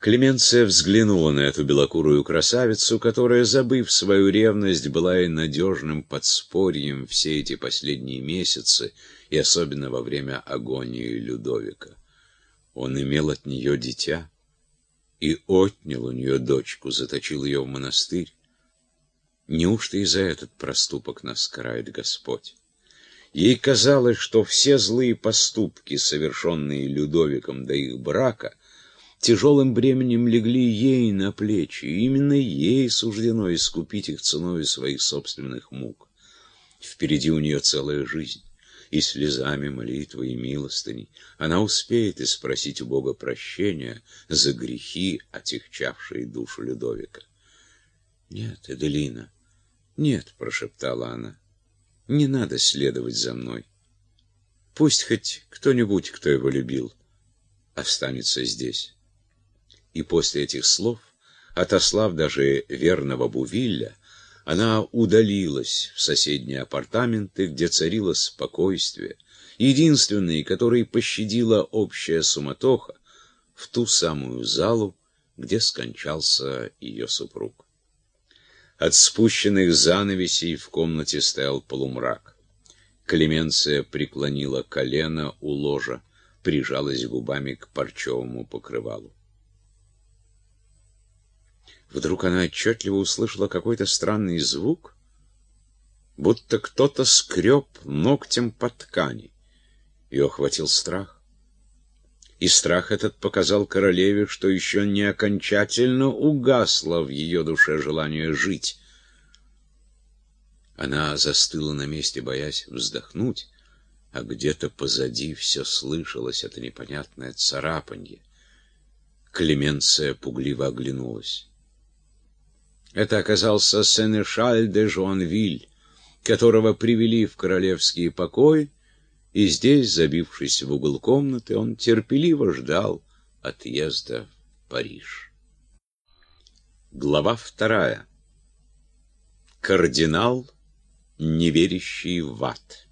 Клеменция взглянула на эту белокурую красавицу, которая, забыв свою ревность, была и надежным подспорьем все эти последние месяцы, и особенно во время агонии Людовика. Он имел от нее дитя и отнял у нее дочку, заточил ее в монастырь. Неужто и за этот проступок нас карает Господь? Ей казалось, что все злые поступки, совершенные Людовиком до их брака, тяжелым бременем легли ей на плечи, и именно ей суждено искупить их ценой своих собственных мук. Впереди у нее целая жизнь, и слезами молитвы и милостыней она успеет испросить у Бога прощения за грехи, отягчавшие душу Людовика. «Нет, Эделина, нет», — прошептала она, — «не надо следовать за мной. Пусть хоть кто-нибудь, кто его любил, останется здесь» и после этих слов, отослав даже верного Бувилля, она удалилась в соседние апартаменты, где царило спокойствие, единственный, который пощадила общая суматоха, в ту самую залу, где скончался ее супруг. От спущенных занавесей в комнате стоял полумрак. Клеменция преклонила колено у ложа, прижалась губами к парчевому покрывалу. Вдруг она отчетливо услышала какой-то странный звук, будто кто-то скреб ногтем по ткани. Ее охватил страх. И страх этот показал королеве, что еще не окончательно угасло в ее душе желание жить. Она застыла на месте, боясь вздохнуть, а где-то позади все слышалось это непонятное царапанье. Клеменция пугливо оглянулась. Это оказался Сенешаль де Жуанвиль, которого привели в королевские покои, и здесь, забившись в угол комнаты, он терпеливо ждал отъезда в Париж. Глава вторая. Кардинал, не верящий в ад.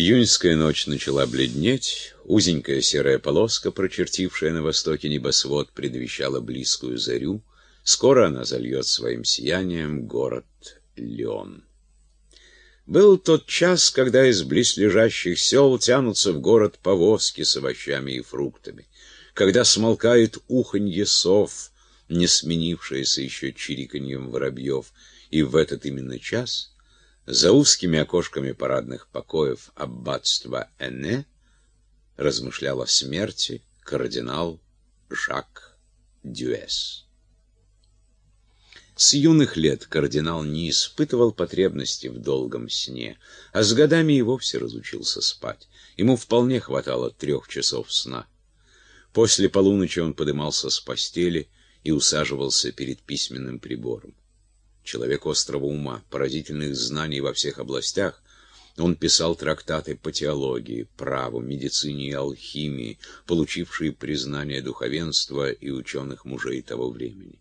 Июньская ночь начала бледнеть, узенькая серая полоска, прочертившая на востоке небосвод, предвещала близкую зарю. Скоро она зальет своим сиянием город Леон. Был тот час, когда из близлежащих сел тянутся в город повозки с овощами и фруктами, когда смолкает уханье сов, не сменившееся еще чириканьем воробьев, и в этот именно час — за узкими окошками парадных покоев аббатства Эне размышлял о смерти кардинал Жак Дюэс. С юных лет кардинал не испытывал потребности в долгом сне, а с годами и вовсе разучился спать. Ему вполне хватало трех часов сна. После полуночи он подымался с постели и усаживался перед письменным прибором человек острого ума, поразительных знаний во всех областях, он писал трактаты по теологии, праву, медицине и алхимии, получившие признание духовенства и ученых мужей того времени.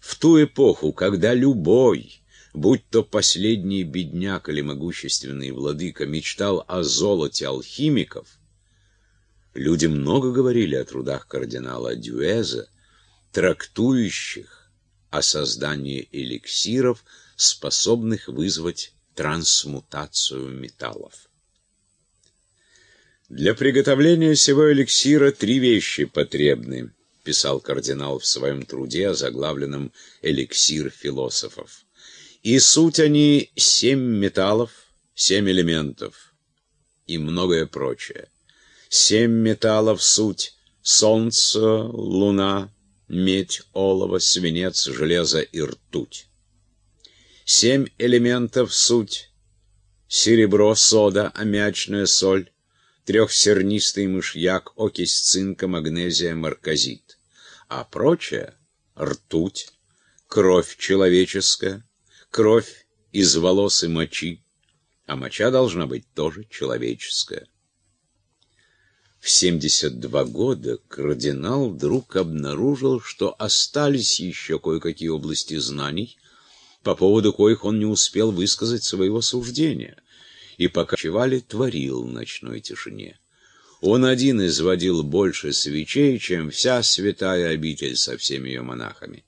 В ту эпоху, когда любой, будь то последний бедняк или могущественный владыка, мечтал о золоте алхимиков, люди много говорили о трудах кардинала Дюэза, трактующих о создании эликсиров, способных вызвать трансмутацию металлов. «Для приготовления сего эликсира три вещи потребны», — писал кардинал в своем труде, озаглавленном «Эликсир философов». «И суть они семь металлов, семь элементов и многое прочее. Семь металлов — суть — солнце, луна, медь, олово, свинец, железо и ртуть. Семь элементов суть — серебро, сода, аммиачная соль, трехсернистый мышьяк, окись цинка, магнезия, марказит. А прочее — ртуть, кровь человеческая, кровь из волос и мочи, а моча должна быть тоже человеческая. В 72 года кардинал вдруг обнаружил, что остались еще кое-какие области знаний, по поводу коих он не успел высказать своего суждения, и пока чевали, творил в ночной тишине. Он один изводил больше свечей, чем вся святая обитель со всеми ее монахами.